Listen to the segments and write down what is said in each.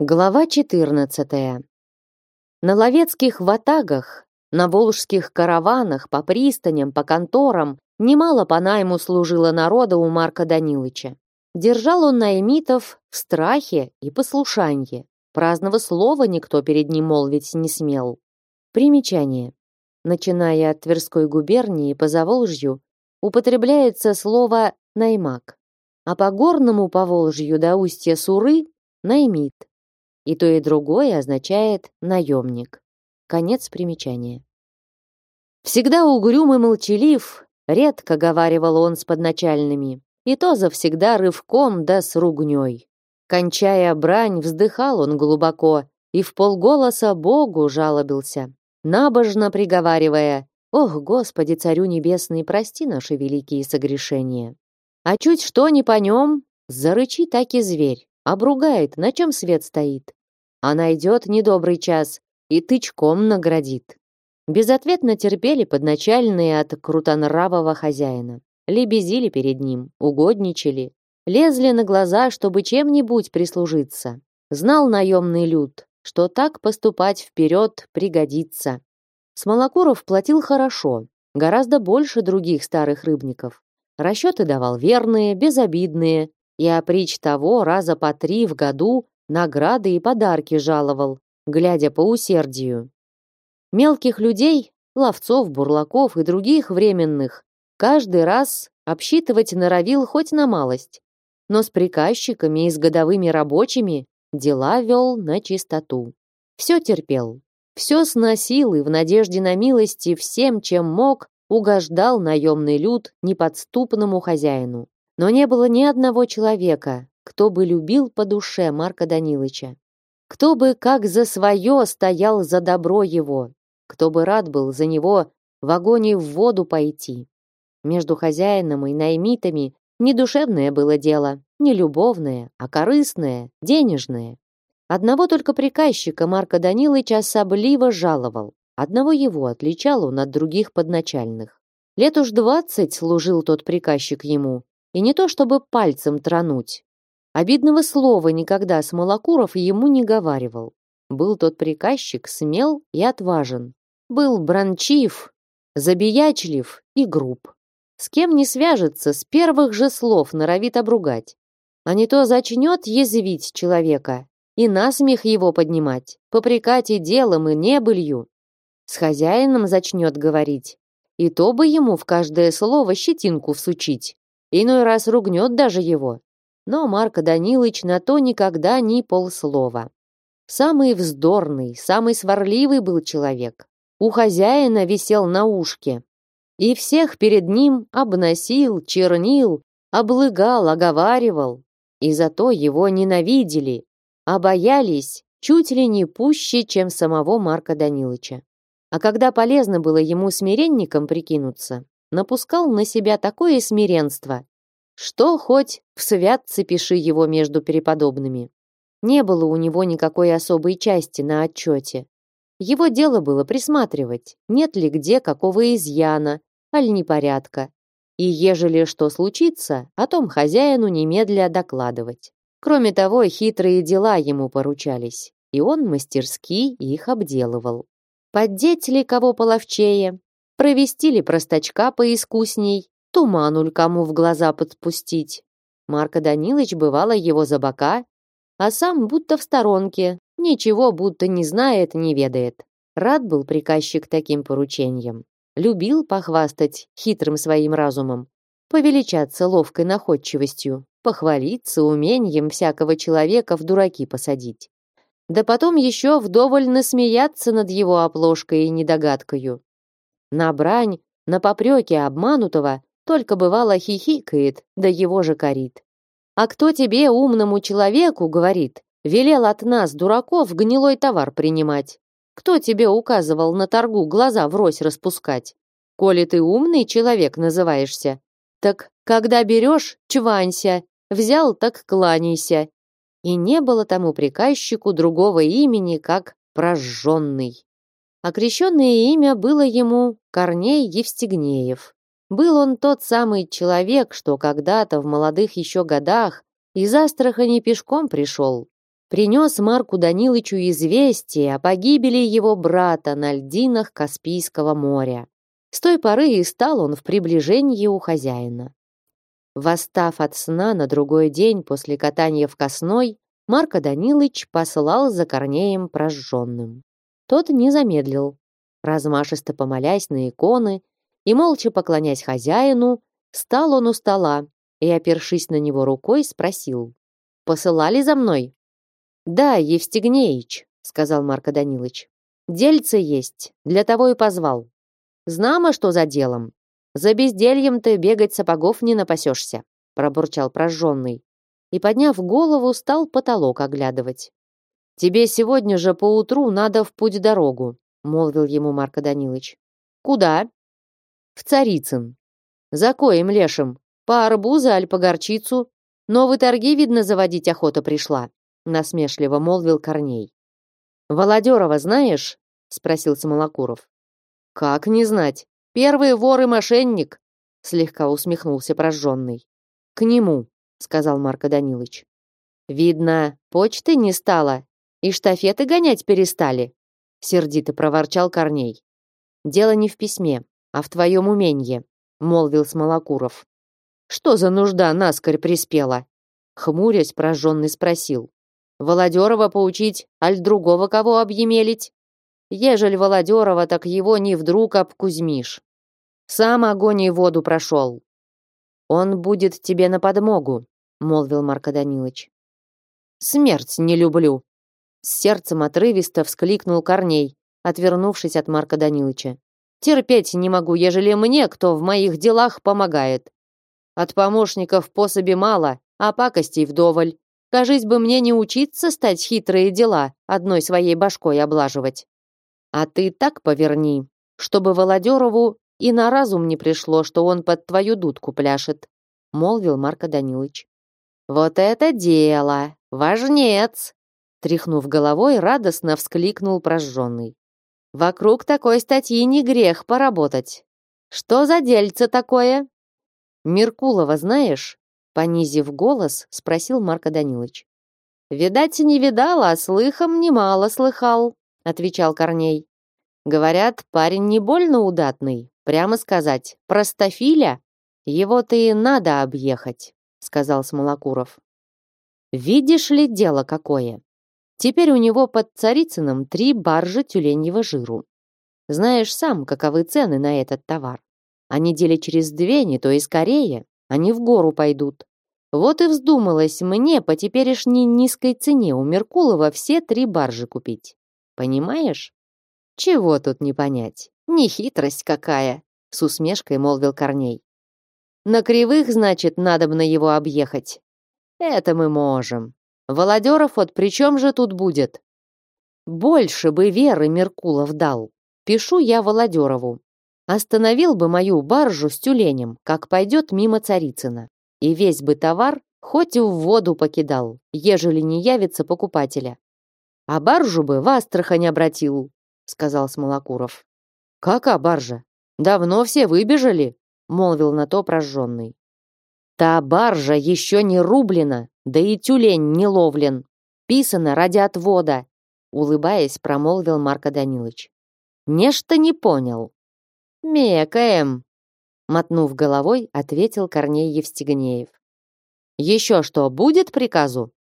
Глава 14. На ловецких ватагах, на волжских караванах, по пристаням, по конторам немало по найму служило народа у Марка Данилыча. Держал он наймитов в страхе и послушанье. Праздного слова никто перед ним молвить не смел. Примечание. Начиная от Тверской губернии по Заволжью, употребляется слово «наймак», а по горному Поволжью до устья Суры – наймит. И то, и другое означает «наемник». Конец примечания. Всегда угрюм и молчалив, редко говаривал он с подначальными, и то завсегда рывком да с ругнёй. Кончая брань, вздыхал он глубоко и в полголоса Богу жалобился, набожно приговаривая «Ох, Господи, Царю Небесный, прости наши великие согрешения». А чуть что не по нем, зарычи так и зверь, обругает, на чем свет стоит а найдет недобрый час и тычком наградит. Безответно терпели подначальные от крутонравого хозяина. Лебезили перед ним, угодничали, лезли на глаза, чтобы чем-нибудь прислужиться. Знал наемный люд, что так поступать вперед пригодится. Смолокуров платил хорошо, гораздо больше других старых рыбников. Расчеты давал верные, безобидные, и опричь того раза по три в году награды и подарки жаловал, глядя по усердию. Мелких людей, ловцов, бурлаков и других временных, каждый раз обсчитывать норовил хоть на малость, но с приказчиками и с годовыми рабочими дела вел на чистоту. Все терпел, все сносил и в надежде на милости всем, чем мог, угождал наемный люд неподступному хозяину. Но не было ни одного человека, кто бы любил по душе Марка Данилыча, кто бы как за свое стоял за добро его, кто бы рад был за него в огонь и в воду пойти. Между хозяином и наймитами не душевное было дело, не любовное, а корыстное, денежное. Одного только приказчика Марка Данилыч особливо жаловал. Одного его отличал он от других подначальных. Лет уж двадцать служил тот приказчик ему, и не то чтобы пальцем тронуть, Обидного слова никогда Смолокуров ему не говаривал. Был тот приказчик смел и отважен. Был бранчив, забиячлив и груб. С кем не свяжется, с первых же слов норовит обругать. А не то зачнет язвить человека и насмех его поднимать, попрекать и делом, и небылью. С хозяином зачнет говорить. И то бы ему в каждое слово щетинку всучить. Иной раз ругнет даже его. Но Марко Данилович на то никогда ни полслова. Самый вздорный, самый сварливый был человек. У хозяина висел на ушке. И всех перед ним обносил, чернил, облыгал, оговаривал. И зато его ненавидели, а боялись чуть ли не пуще, чем самого Марка Данилыча. А когда полезно было ему смиренником прикинуться, напускал на себя такое смиренство, что хоть в святце пиши его между переподобными. Не было у него никакой особой части на отчете. Его дело было присматривать, нет ли где какого изъяна, аль непорядка. И ежели что случится, о том хозяину немедля докладывать. Кроме того, хитрые дела ему поручались, и он мастерски их обделывал. Поддеть ли кого половчее, провести ли простачка поискусней, тумануль кому в глаза подпустить. Марко Данилович бывало его за бока, а сам будто в сторонке, ничего будто не знает, не ведает. Рад был приказчик таким поручениям. Любил похвастать хитрым своим разумом, повеличаться ловкой находчивостью, похвалиться умением всякого человека в дураки посадить. Да потом еще вдоволь насмеяться над его оплошкой и недогадкою. На брань, на попреки обманутого только бывало хихикает, да его же корит. А кто тебе, умному человеку, говорит, велел от нас, дураков, гнилой товар принимать? Кто тебе указывал на торгу глаза врозь распускать? Коли ты умный человек называешься, так когда берешь, чванься, взял, так кланяйся. И не было тому приказчику другого имени, как прожженный. Окрещенное имя было ему Корней Евстигнеев. Был он тот самый человек, что когда-то в молодых еще годах из Астрахани пешком пришел. принес Марку Данилычу известие о погибели его брата на льдинах Каспийского моря. С той поры и стал он в приближении у хозяина. Восстав от сна на другой день после катания в Косной, Марко Данилыч послал за Корнеем прожженным. Тот не замедлил. Размашисто помолясь на иконы и молча поклонясь хозяину, стал он у стола и, опершись на него рукой, спросил. «Посылали за мной?» «Да, Евстигнеич», — сказал Марко Данилыч. «Дельце есть, для того и позвал. Знамо, что за делом. За бездельем ты бегать сапогов не напасешься», — пробурчал прожженный и, подняв голову, стал потолок оглядывать. «Тебе сегодня же поутру надо в путь-дорогу», — молвил ему Марко Данилович. «Куда?» «В Царицын». «За коим лешим? По арбуза, аль по горчицу? Новые торги, видно, заводить охота пришла», — насмешливо молвил Корней. «Володерова знаешь?» — спросил Самолокуров. «Как не знать? Первый вор и мошенник!» — слегка усмехнулся прожженный. «К нему», сказал Марко Данилович. Видно, почты не стало, и штафеты гонять перестали, сердито проворчал Корней. Дело не в письме, а в твоем уменье, молвил Смолокуров. Что за нужда наскорь приспела? Хмурясь, прожженный спросил. Володерова поучить, аль другого кого объемелить? Ежель Володерова, так его не вдруг обкузмишь. Сам огонь и воду прошел, он будет тебе на подмогу, молвил Марко Данилович. Смерть не люблю. С сердцем отрывисто вскликнул Корней, отвернувшись от Марка Даниловича. Терпеть не могу, ежели мне кто в моих делах помогает. От помощников пособи мало, а пакостей вдоволь. Кажись бы мне не учиться стать хитрые дела, одной своей башкой облаживать. А ты так поверни, чтобы Володерову и на разум не пришло, что он под твою дудку пляшет, молвил Марко Данилович. Вот это дело, важнец, тряхнув головой, радостно вскликнул прожженный. Вокруг такой статьи не грех поработать. Что за дельце такое? Меркулова знаешь? Понизив голос, спросил Марко Данилович. Видать, не видал, а слыхом немало слыхал, отвечал Корней. Говорят, парень не больно удатный, Прямо сказать, простофиля? Его-то и надо объехать, сказал Смолокуров. Видишь ли дело какое? Теперь у него под Царицыным три баржи тюленьего жиру. Знаешь сам, каковы цены на этот товар. А недели через две, не то и скорее, они в гору пойдут. Вот и вздумалось мне по теперешней низкой цене у Меркулова все три баржи купить. Понимаешь? Чего тут не понять? Не хитрость какая, с усмешкой молвил Корней. На кривых, значит, надобно его объехать. Это мы можем. Володеров вот при чем же тут будет? Больше бы веры Меркулов дал. Пишу я Володерову. Остановил бы мою баржу с тюленем, как пойдет мимо Царицына. И весь бы товар хоть и в воду покидал, ежели не явится покупателя. А баржу бы в Астрахань обратил, сказал Смолокуров. «Кака баржа? Давно все выбежали», — молвил на то прожженный. «Та баржа еще не рублена, да и тюлень не ловлен. Писано ради отвода», — улыбаясь, промолвил Марко Данилович. «Нечто не понял». «Мекаем», — мотнув головой, ответил Корней Евстигнеев. «Еще что, будет приказу?»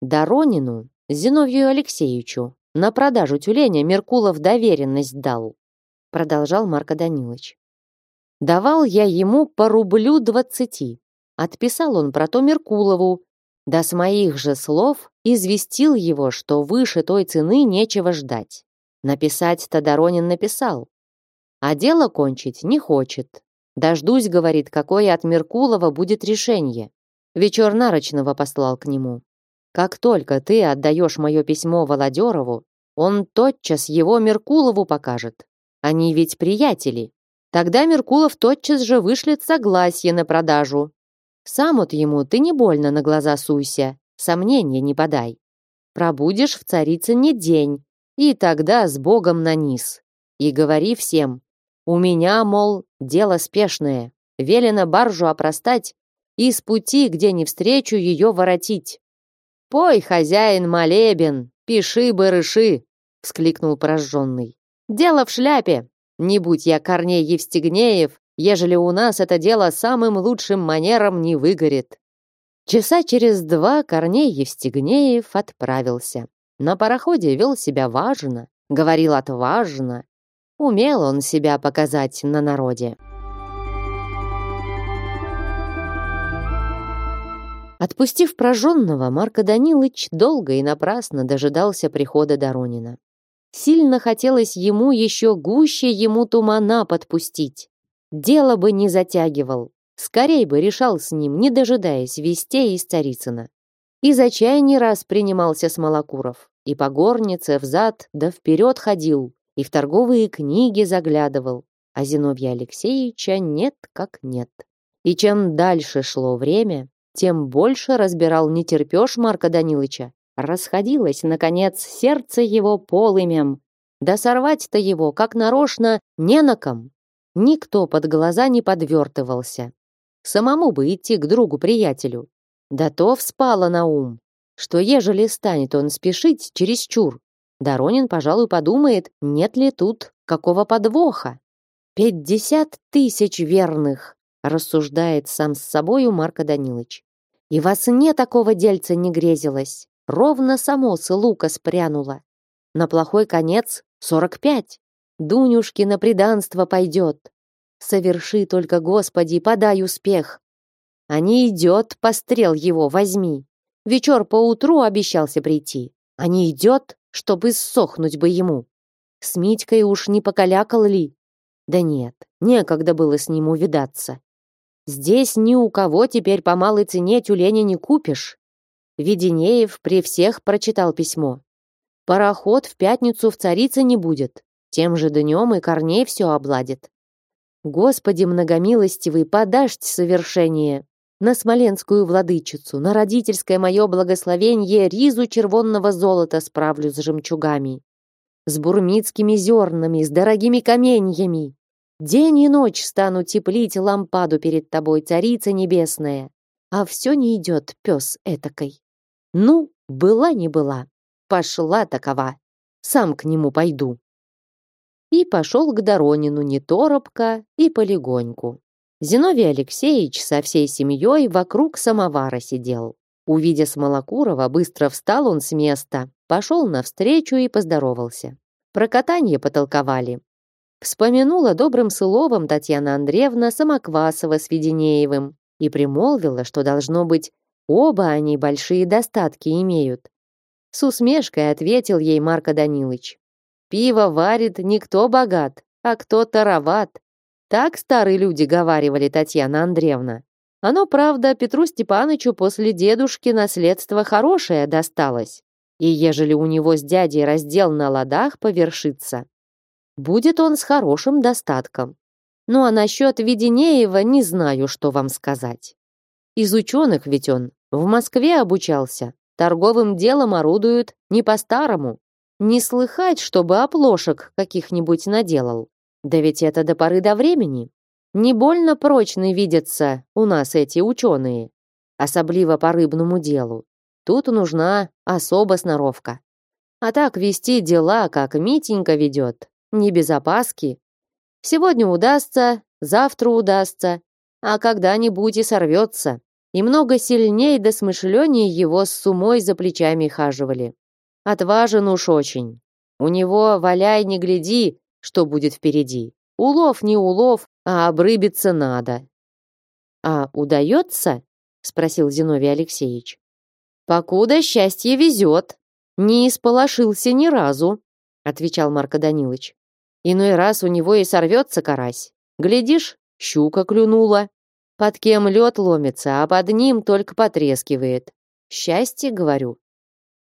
Доронину, Зиновью Алексеевичу, на продажу тюленя Меркулов доверенность дал продолжал Марко Данилович. Давал я ему по рублю двадцати. Отписал он про то Меркулову, да с моих же слов известил его, что выше той цены нечего ждать. Написать Тодоронин написал. А дело кончить не хочет. Дождусь, говорит, какое от Меркулова будет решение. Вечер Нарочного послал к нему. Как только ты отдаешь мое письмо Володерову, он тотчас его Меркулову покажет. Они ведь приятели. Тогда Меркулов тотчас же вышлет согласие на продажу. Сам от ему ты не больно на глаза суйся, сомнения не подай. Пробудешь в царице не день, и тогда с Богом на низ. И говори всем, у меня, мол, дело спешное, велено баржу опростать и с пути, где не встречу, ее воротить. Пой, хозяин, молебен, пиши барыши, вскликнул пораженный. Дело в шляпе. Не будь я Корней Евстигнеев, ежели у нас это дело самым лучшим манером не выгорит. Часа через два Корней Евстигнеев отправился. На пароходе вел себя важно, говорил отважно. Умел он себя показать на народе. Отпустив прожженного, Марко Данилович долго и напрасно дожидался прихода Доронина. Сильно хотелось ему еще гуще ему тумана подпустить. Дело бы не затягивал. Скорей бы решал с ним, не дожидаясь вестей из Царицына. И за чай не раз принимался Смолокуров. И по горнице взад да вперед ходил, и в торговые книги заглядывал. А Зиновья Алексеевича нет как нет. И чем дальше шло время, тем больше разбирал нетерпеж Марка Данилыча. Расходилось, наконец, сердце его полымем. Да сорвать-то его, как нарочно, не на ком. Никто под глаза не подвертывался. Самому бы идти к другу-приятелю. Да то вспало на ум, что ежели станет он спешить чересчур, Доронин, пожалуй, подумает, нет ли тут какого подвоха. «Пятьдесят тысяч верных!» рассуждает сам с собою Марко Данилович. И во сне такого дельца не грезилось. Ровно само с лука спрянуло. На плохой конец сорок пять. Дунюшки на преданство пойдет. Соверши только, Господи, подай успех. А не идет, пострел его возьми. Вечер поутру обещался прийти. А не идет, чтобы иссохнуть бы ему. С Митькой уж не покалякал ли? Да нет, некогда было с ним увидаться. Здесь ни у кого теперь по малой цене тюленя не купишь. Веденеев при всех прочитал письмо. Пароход в пятницу в царице не будет. Тем же днем и Корней все обладит. Господи многомилостивый, подашь совершение. На смоленскую владычицу, на родительское мое благословение ризу червонного золота справлю с жемчугами. С бурмитскими зернами, с дорогими каменьями. День и ночь стану теплить лампаду перед тобой, царица небесная. А все не идет, пес этакой. Ну, была не была. Пошла такова. Сам к нему пойду. И пошел к Доронину не торопко и полегоньку. Зиновий Алексеевич со всей семьей вокруг самовара сидел. Увидя Смолокурова, быстро встал он с места, пошел навстречу и поздоровался. Про катание потолковали, Вспомянула добрым словом Татьяна Андреевна Самоквасова с Веденеевым и примолвила, что должно быть, оба они большие достатки имеют. С усмешкой ответил ей Марко Данилович. «Пиво варит не кто богат, а кто тароват». Так старые люди говаривали Татьяна Андреевна. Оно, правда, Петру Степановичу после дедушки наследство хорошее досталось. И ежели у него с дядей раздел на ладах повершится, Будет он с хорошим достатком. Ну а насчет Веденеева не знаю, что вам сказать. Из ученых ведь он в Москве обучался. Торговым делом орудуют не по-старому. Не слыхать, чтобы оплошек каких-нибудь наделал. Да ведь это до поры до времени. Не больно прочно видятся у нас эти ученые. Особливо по рыбному делу. Тут нужна особо сноровка. А так вести дела, как Митенька ведет, не без опаски. Сегодня удастся, завтра удастся, а когда-нибудь и сорвется. И много сильнее да смышленнее его с сумой за плечами хаживали. Отважен уж очень. У него, валяй, не гляди, что будет впереди. Улов не улов, а обрыбиться надо. «А удается?» — спросил Зиновий Алексеевич. «Покуда счастье везет. Не исполошился ни разу», — отвечал Марко Данилович. Иной раз у него и сорвется карась. Глядишь, щука клюнула. Под кем лед ломится, а под ним только потрескивает. Счастье, говорю.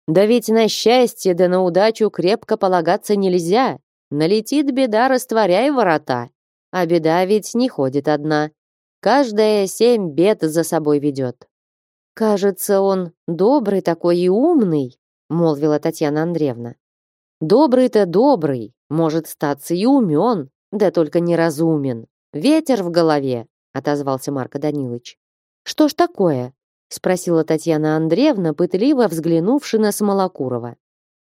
Да ведь на счастье да на удачу крепко полагаться нельзя. Налетит беда, растворяй ворота. А беда ведь не ходит одна. Каждая семь бед за собой ведет. «Кажется, он добрый такой и умный», — молвила Татьяна Андреевна. «Добрый-то добрый, может, статься и умен, да только неразумен. Ветер в голове, отозвался Марко Данилович. Что ж такое? Спросила Татьяна Андреевна, пытливо взглянувши на Смолокурова.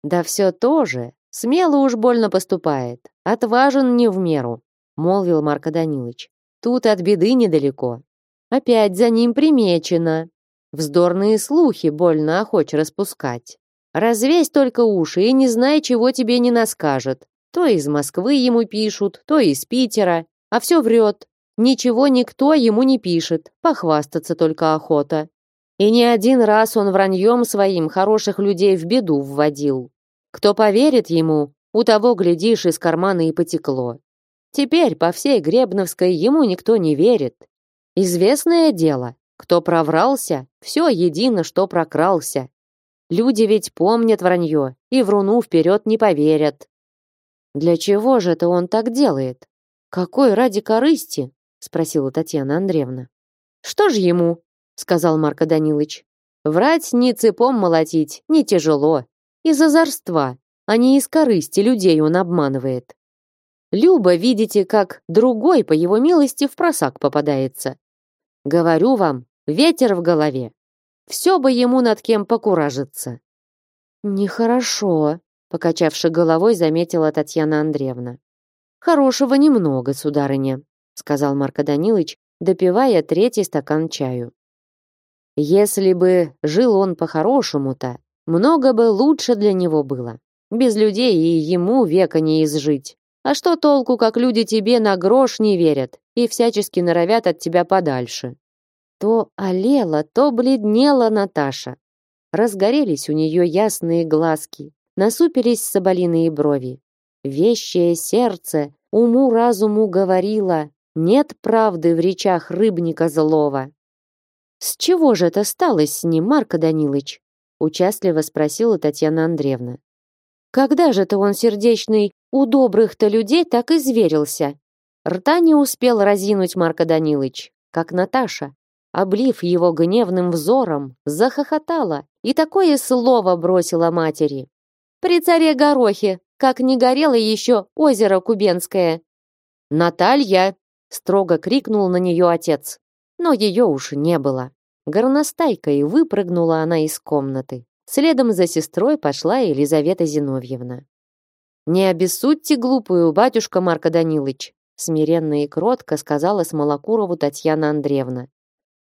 Да все то же, смело уж больно поступает, отважен не в меру, молвил Марко Данилович. Тут от беды недалеко. Опять за ним примечено. Вздорные слухи больно охоч распускать. Развесь только уши и не знай, чего тебе не наскажет. То из Москвы ему пишут, то из Питера, а все врет. Ничего никто ему не пишет, похвастаться только охота. И не один раз он враньем своим хороших людей в беду вводил. Кто поверит ему, у того, глядишь, из кармана и потекло. Теперь по всей Гребновской ему никто не верит. Известное дело, кто проврался, все едино, что прокрался. Люди ведь помнят вранье и вруну вперед не поверят. Для чего же это он так делает? Какой ради корысти? спросила Татьяна Андреевна. Что ж ему? Сказал Марко Данилович. Врать ни цепом молотить, не тяжело. Из озорства, а не из корысти людей он обманывает. Люба, видите, как другой, по его милости, в просак попадается. Говорю вам, ветер в голове. Все бы ему над кем покуражиться. Нехорошо, покачавши головой, заметила Татьяна Андреевна. Хорошего немного, сударыня, сказал Марко Данилович, допивая третий стакан чаю. Если бы жил он по-хорошему-то, много бы лучше для него было. Без людей и ему века не изжить. А что толку, как люди тебе на грош не верят и всячески норовят от тебя подальше? То олела, то бледнела Наташа. Разгорелись у нее ясные глазки, насупились соболиные брови. Вещее сердце уму-разуму говорило, нет правды в речах рыбника злого. «С чего же это сталось с ним, Марко Данилович?» участливо спросила Татьяна Андреевна. «Когда же-то он сердечный у добрых-то людей так изверился?» Рта не успел разинуть Марко Данилович, как Наташа, облив его гневным взором, захохотала и такое слово бросила матери. «При царе Горохе, как не горело еще озеро Кубенское!» «Наталья!» — строго крикнул на нее отец. Но ее уж не было. Горностайкой выпрыгнула она из комнаты. Следом за сестрой пошла Елизавета Зиновьевна. «Не обессудьте глупую, батюшка Марко Данилович», смиренно и кротко сказала Смолокурову Татьяна Андреевна.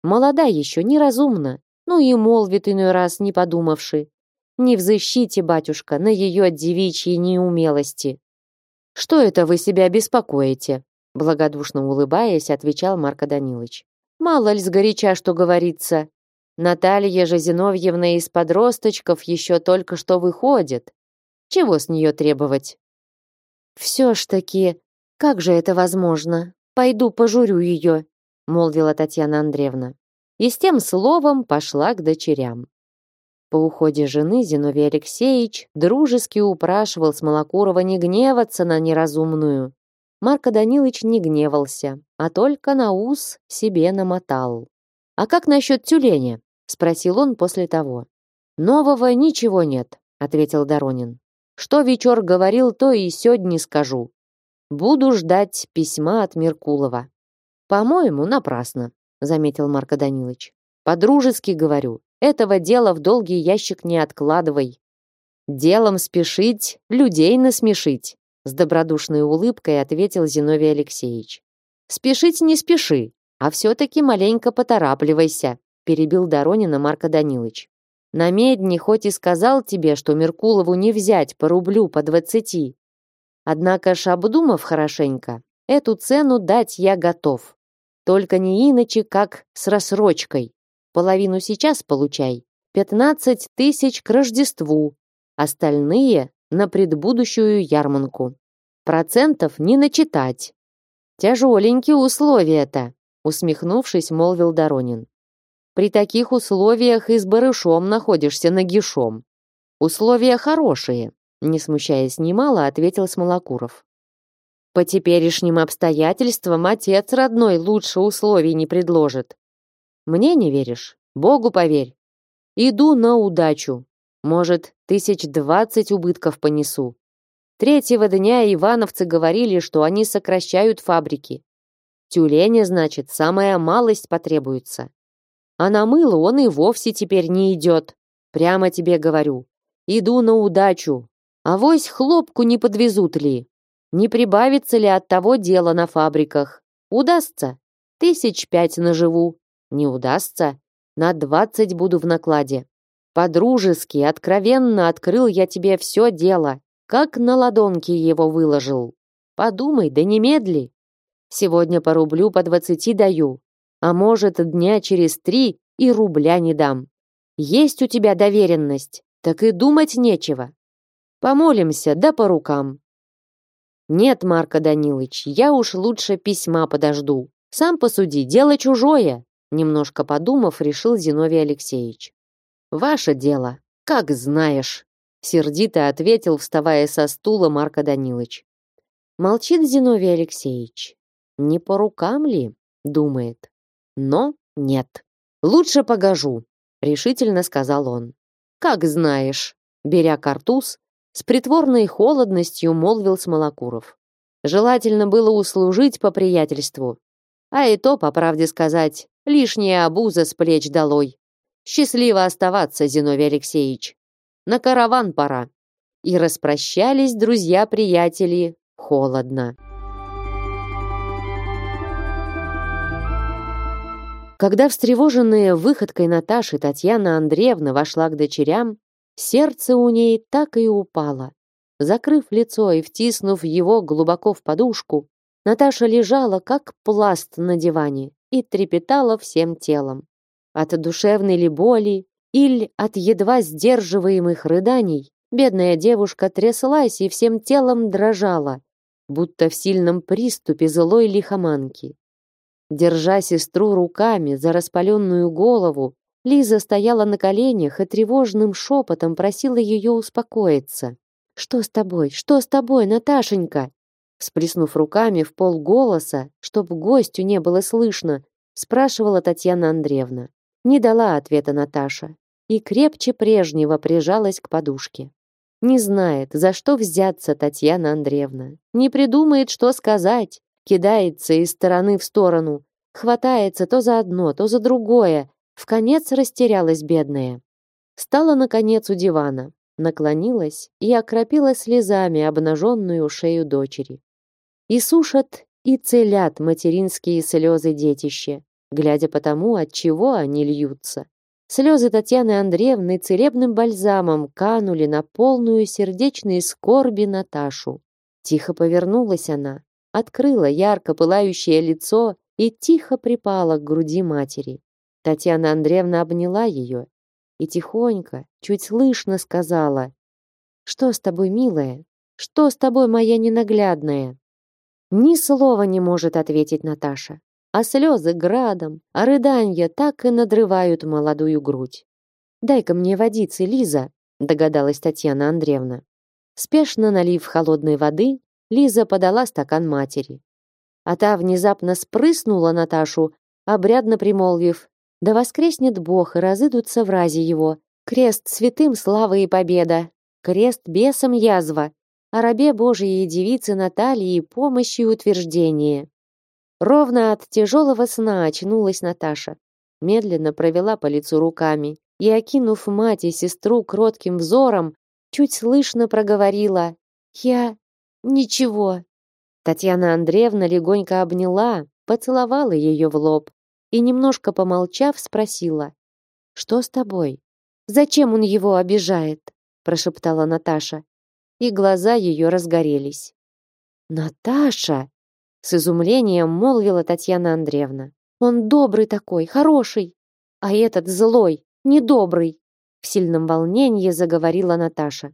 Молода еще, неразумна, ну и молвит иной раз, не подумавши. Не взыщите, батюшка, на ее девичьей неумелости. Что это вы себя беспокоите? Благодушно улыбаясь, отвечал Марко Данилович. Мало ли сгоряча, что говорится. Наталья же Зиновьевна из подросточков еще только что выходит. Чего с нее требовать? Все ж таки, как же это возможно? Пойду пожурю ее, молвила Татьяна Андреевна. И с тем словом пошла к дочерям. По уходе жены Зиновий Алексеевич дружески упрашивал Смолокурова не гневаться на неразумную. Марко Данилович не гневался, а только на ус себе намотал. «А как насчет тюленя?» — спросил он после того. «Нового ничего нет», — ответил Доронин. «Что вечер говорил, то и сегодня скажу. Буду ждать письма от Меркулова». «По-моему, напрасно», — заметил Марко Данилович. «По-дружески говорю, этого дела в долгий ящик не откладывай. Делом спешить, людей насмешить», — с добродушной улыбкой ответил Зиновий Алексеевич. «Спешить не спеши, а все-таки маленько поторапливайся», — перебил Доронина Марко Данилович. «На медне хоть и сказал тебе, что Меркулову не взять по рублю по двадцати, однако ж обдумав хорошенько, эту цену дать я готов. Только не иначе, как с рассрочкой. Половину сейчас получай. Пятнадцать тысяч к Рождеству. Остальные на предбудущую ярманку. Процентов не начитать. Тяжеленькие условия-то, усмехнувшись, молвил Доронин. При таких условиях и с барышом находишься нагишом. Условия хорошие, не смущаясь немало, ответил Смолокуров. По теперешним обстоятельствам отец родной лучше условий не предложит. Мне не веришь? Богу поверь. Иду на удачу. Может, тысяч двадцать убытков понесу. Третьего дня ивановцы говорили, что они сокращают фабрики. Тюленя, значит, самая малость потребуется. А на мыло он и вовсе теперь не идет. Прямо тебе говорю. Иду на удачу. А вось хлопку не подвезут ли? Не прибавится ли от того дела на фабриках? Удастся? Тысяч пять наживу. Не удастся? На двадцать буду в накладе. По-дружески, откровенно открыл я тебе все дело, как на ладонке его выложил. Подумай, да немедли. Сегодня по рублю по двадцати даю, а может, дня через три и рубля не дам. Есть у тебя доверенность, так и думать нечего. Помолимся, да по рукам. Нет, Марко Данилович, я уж лучше письма подожду. Сам посуди, дело чужое. Немножко подумав, решил Зиновий Алексеевич. Ваше дело, как знаешь, сердито ответил, вставая со стула Марко Данилович. Молчит Зиновий Алексеевич. Не по рукам ли? думает. Но нет. Лучше погожу, решительно сказал он. Как знаешь, беря картуз, с притворной холодностью молвил Смолокуров. Желательно было услужить по приятельству. А и то, по правде сказать, лишняя обуза с плеч долой. Счастливо оставаться, Зиновий Алексеевич. На караван пора. И распрощались друзья-приятели холодно. Когда встревоженная выходкой Наташи Татьяна Андреевна вошла к дочерям, сердце у ней так и упало. Закрыв лицо и втиснув его глубоко в подушку, Наташа лежала как пласт на диване и трепетала всем телом. От душевной ли боли или от едва сдерживаемых рыданий бедная девушка тряслась и всем телом дрожала, будто в сильном приступе злой лихоманки. Держа сестру руками за распаленную голову, Лиза стояла на коленях и тревожным шепотом просила ее успокоиться. «Что с тобой? Что с тобой, Наташенька?» Всплеснув руками в полголоса, чтоб гостю не было слышно, спрашивала Татьяна Андреевна. Не дала ответа Наташа и крепче прежнего прижалась к подушке. Не знает, за что взяться Татьяна Андреевна. Не придумает, что сказать. Кидается из стороны в сторону. Хватается то за одно, то за другое. В конец растерялась бедная. Стала, наконец, у дивана. Наклонилась и окропила слезами обнаженную шею дочери. И сушат, и целят материнские слезы детище глядя по тому, от чего они льются. Слезы Татьяны Андреевны целебным бальзамом канули на полную сердечные скорби Наташу. Тихо повернулась она, открыла ярко пылающее лицо и тихо припала к груди матери. Татьяна Андреевна обняла ее и тихонько, чуть слышно сказала, «Что с тобой, милая? Что с тобой, моя ненаглядная?» Ни слова не может ответить Наташа а слезы градом, а рыданья так и надрывают молодую грудь. «Дай-ка мне водицы, Лиза», — догадалась Татьяна Андреевна. Спешно налив холодной воды, Лиза подала стакан матери. А та внезапно спрыснула Наташу, обрядно примолвив, «Да воскреснет Бог, и разыдутся в разе его. Крест святым слава и победа, крест бесом язва, а рабе Божией девице Натальи помощи и утверждение». Ровно от тяжелого сна очнулась Наташа. Медленно провела по лицу руками и, окинув мать и сестру кротким взором, чуть слышно проговорила «Я... ничего». Татьяна Андреевна легонько обняла, поцеловала ее в лоб и, немножко помолчав, спросила «Что с тобой? Зачем он его обижает?» прошептала Наташа, и глаза ее разгорелись. «Наташа!» С изумлением молвила Татьяна Андреевна. Он добрый такой, хороший. А этот злой, недобрый. В сильном волнении заговорила Наташа.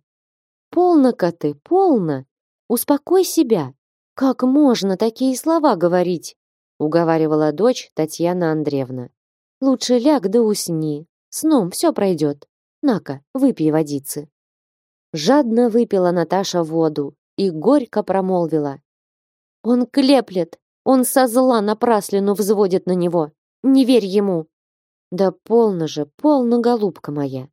Полно-ка ты, полно. Успокой себя. Как можно такие слова говорить? Уговаривала дочь Татьяна Андреевна. Лучше ляг да усни. Сном все пройдет. На-ка, выпей водицы. Жадно выпила Наташа воду и горько промолвила. Он клеплет, он со зла напраслину взводит на него. Не верь ему. Да полно же, полно, голубка моя.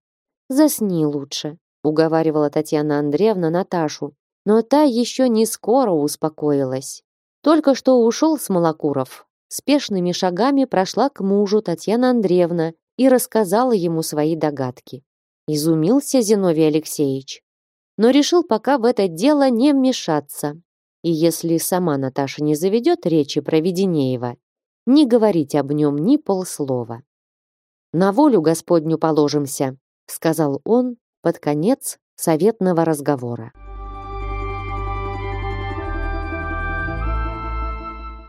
Засни лучше, уговаривала Татьяна Андреевна Наташу, но та еще не скоро успокоилась. Только что ушел с Малакуров. Спешными шагами прошла к мужу Татьяна Андреевна и рассказала ему свои догадки. Изумился Зиновий Алексеевич, но решил пока в это дело не вмешаться. И если сама Наташа не заведет речи про Веденеева, не говорить об нем ни полслова. «На волю Господню положимся», — сказал он под конец советного разговора.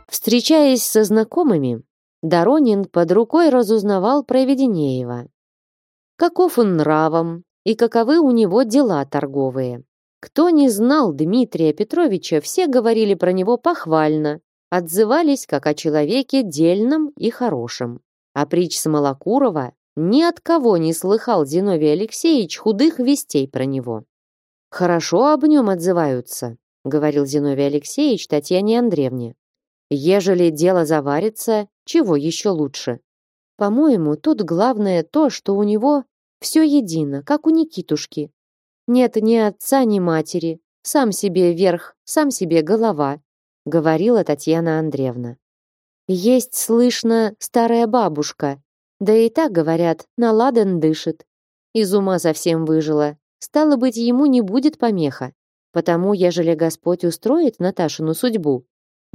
Встречаясь со знакомыми, Доронин под рукой разузнавал про Веденеева. Каков он нравом и каковы у него дела торговые. Кто не знал Дмитрия Петровича, все говорили про него похвально, отзывались как о человеке дельном и хорошем. А притч Смолокурова ни от кого не слыхал Зиновий Алексеевич худых вестей про него. «Хорошо об нем отзываются», — говорил Зиновий Алексеевич Татьяне Андреевне. Ежели дело заварится, чего еще лучше? По-моему, тут главное то, что у него все едино, как у Никитушки. Нет ни отца, ни матери, сам себе верх, сам себе голова, говорила Татьяна Андреевна. Есть, слышно, старая бабушка, да и так, говорят, на ладан дышит. Из ума совсем выжила. Стало быть, ему не будет помеха. Потому, ежели Господь устроит Наташину судьбу,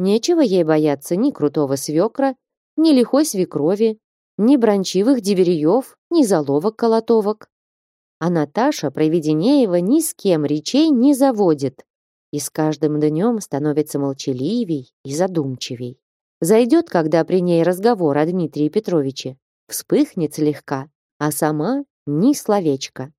Нечего ей бояться ни крутого свекра, ни лихой свекрови, ни брончивых диверьев, ни заловок-колотовок. А Наташа Проведенеева ни с кем речей не заводит и с каждым днем становится молчаливей и задумчивей. Зайдет, когда при ней разговор о Дмитрии Петровиче, вспыхнет слегка, а сама ни словечко.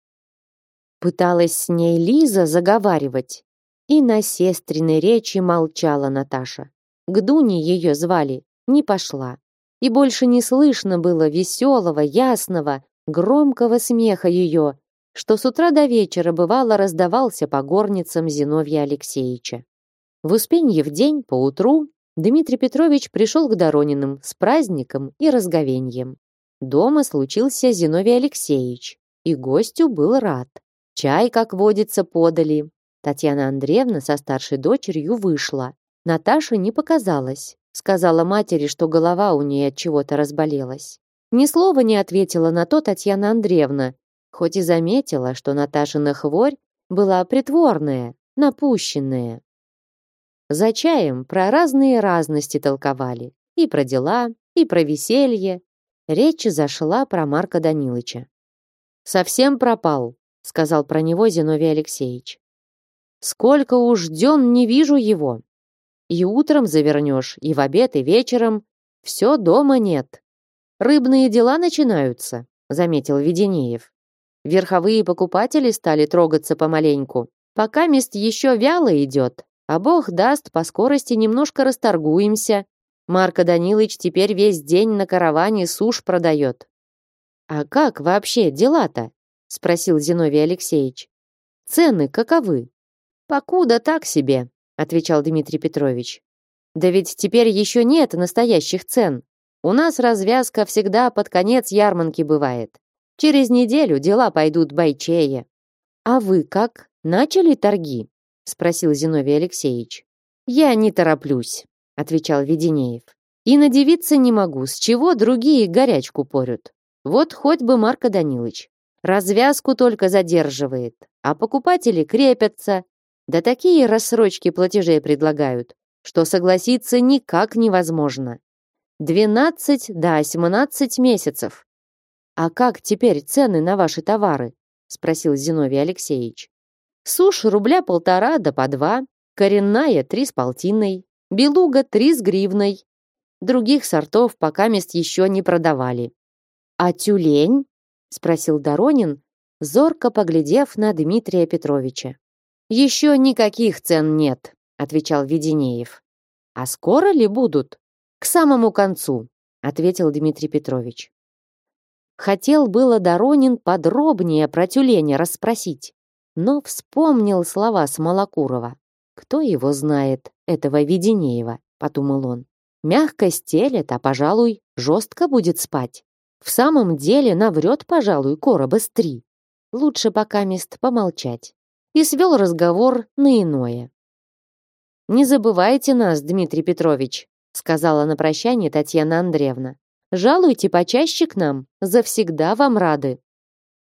Пыталась с ней Лиза заговаривать, и на сестренной речи молчала Наташа. К Дуне ее звали, не пошла. И больше не слышно было веселого, ясного, громкого смеха ее, что с утра до вечера бывало раздавался по горницам Зиновья Алексеевича. В Успенье в день, поутру, Дмитрий Петрович пришел к Дорониным с праздником и разговеньем. Дома случился Зиновий Алексеевич, и гостю был рад. Чай, как водится, подали, Татьяна Андреевна со старшей дочерью вышла. Наташа не показалась. Сказала матери, что голова у нее от чего-то разболелась. Ни слова не ответила на то Татьяна Андреевна, хоть и заметила, что Наташина хворь была притворная, напущенная. За чаем про разные разности толковали. И про дела, и про веселье. Речь зашла про Марка Данилыча. «Совсем пропал», — сказал про него Зиновий Алексеевич. Сколько уж дён не вижу его. И утром завернешь, и в обед, и вечером. Все дома нет. Рыбные дела начинаются, заметил Веденеев. Верховые покупатели стали трогаться помаленьку. Пока мест еще вяло идет, а бог даст, по скорости немножко расторгуемся. Марко Данилович теперь весь день на караване сушь продает. А как вообще дела-то? спросил Зиновий Алексеевич. Цены каковы? «Покуда так себе», — отвечал Дмитрий Петрович. «Да ведь теперь еще нет настоящих цен. У нас развязка всегда под конец ярмарки бывает. Через неделю дела пойдут бойчее». «А вы как? Начали торги?» — спросил Зиновий Алексеевич. «Я не тороплюсь», — отвечал Веденеев. «И надевиться не могу, с чего другие горячку порют. Вот хоть бы Марко Данилович. Развязку только задерживает, а покупатели крепятся, да такие рассрочки платежей предлагают, что согласиться никак невозможно. 12 до 17 месяцев. А как теперь цены на ваши товары? спросил Зиновий Алексеевич. Сушь рубля полтора до по два, коренная три с полтиной, белуга три с гривной. Других сортов пока мест еще не продавали. А тюлень? спросил Доронин, зорко поглядев на Дмитрия Петровича. Еще никаких цен нет, отвечал Веденеев. А скоро ли будут? К самому концу, ответил Дмитрий Петрович. Хотел было Доронин подробнее про тюленя расспросить, но вспомнил слова Смолокурова. Кто его знает, этого Веденеева, подумал он. Мягко стелет, а, пожалуй, жестко будет спать. В самом деле наврет, пожалуй, короба с три. Лучше пока мест помолчать и свел разговор на иное. «Не забывайте нас, Дмитрий Петрович», сказала на прощание Татьяна Андреевна. Жалуйте почаще к нам, завсегда вам рады.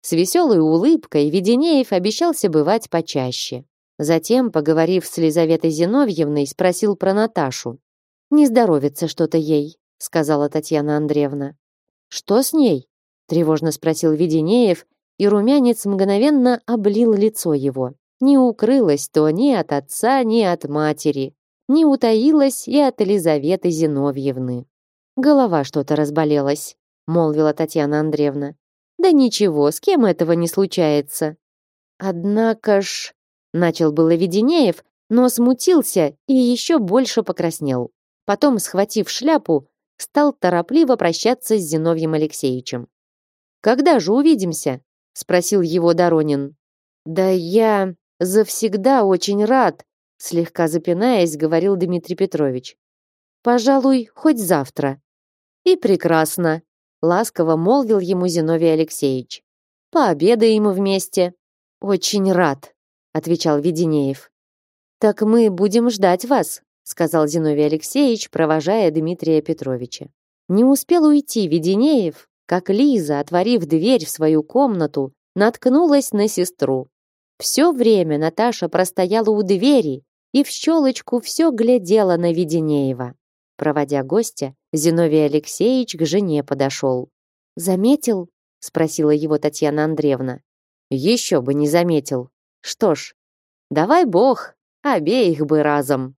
С веселой улыбкой Веденеев обещался бывать почаще. Затем, поговорив с Лизаветой Зиновьевной, спросил про Наташу. «Не здоровится что-то ей», — сказала Татьяна Андреевна. «Что с ней?» — тревожно спросил Веденеев, и румянец мгновенно облил лицо его. Не укрылось то ни от отца, ни от матери, не утаилось и от Елизаветы Зиновьевны. «Голова что-то разболелась», — молвила Татьяна Андреевна. Да ничего, с кем этого не случается. Однако ж, начал было Веденеев, но смутился и еще больше покраснел. Потом, схватив шляпу, стал торопливо прощаться с Зиновьем Алексеевичем. Когда же увидимся? спросил его Доронин. Да я завсегда очень рад, слегка запинаясь, говорил Дмитрий Петрович. Пожалуй, хоть завтра. И прекрасно, ласково молвил ему Зиновий Алексеевич. Пообедаем вместе. Очень рад, отвечал Веденеев. Так мы будем ждать вас, сказал Зиновий Алексеевич, провожая Дмитрия Петровича. Не успел уйти Веденеев, как Лиза, отворив дверь в свою комнату, наткнулась на сестру. Все время Наташа простояла у двери и в щелочку все глядела на Веденеева. Проводя гостя, Зиновий Алексеевич к жене подошел. «Заметил?» — спросила его Татьяна Андреевна. «Еще бы не заметил. Что ж, давай бог, обеих бы разом».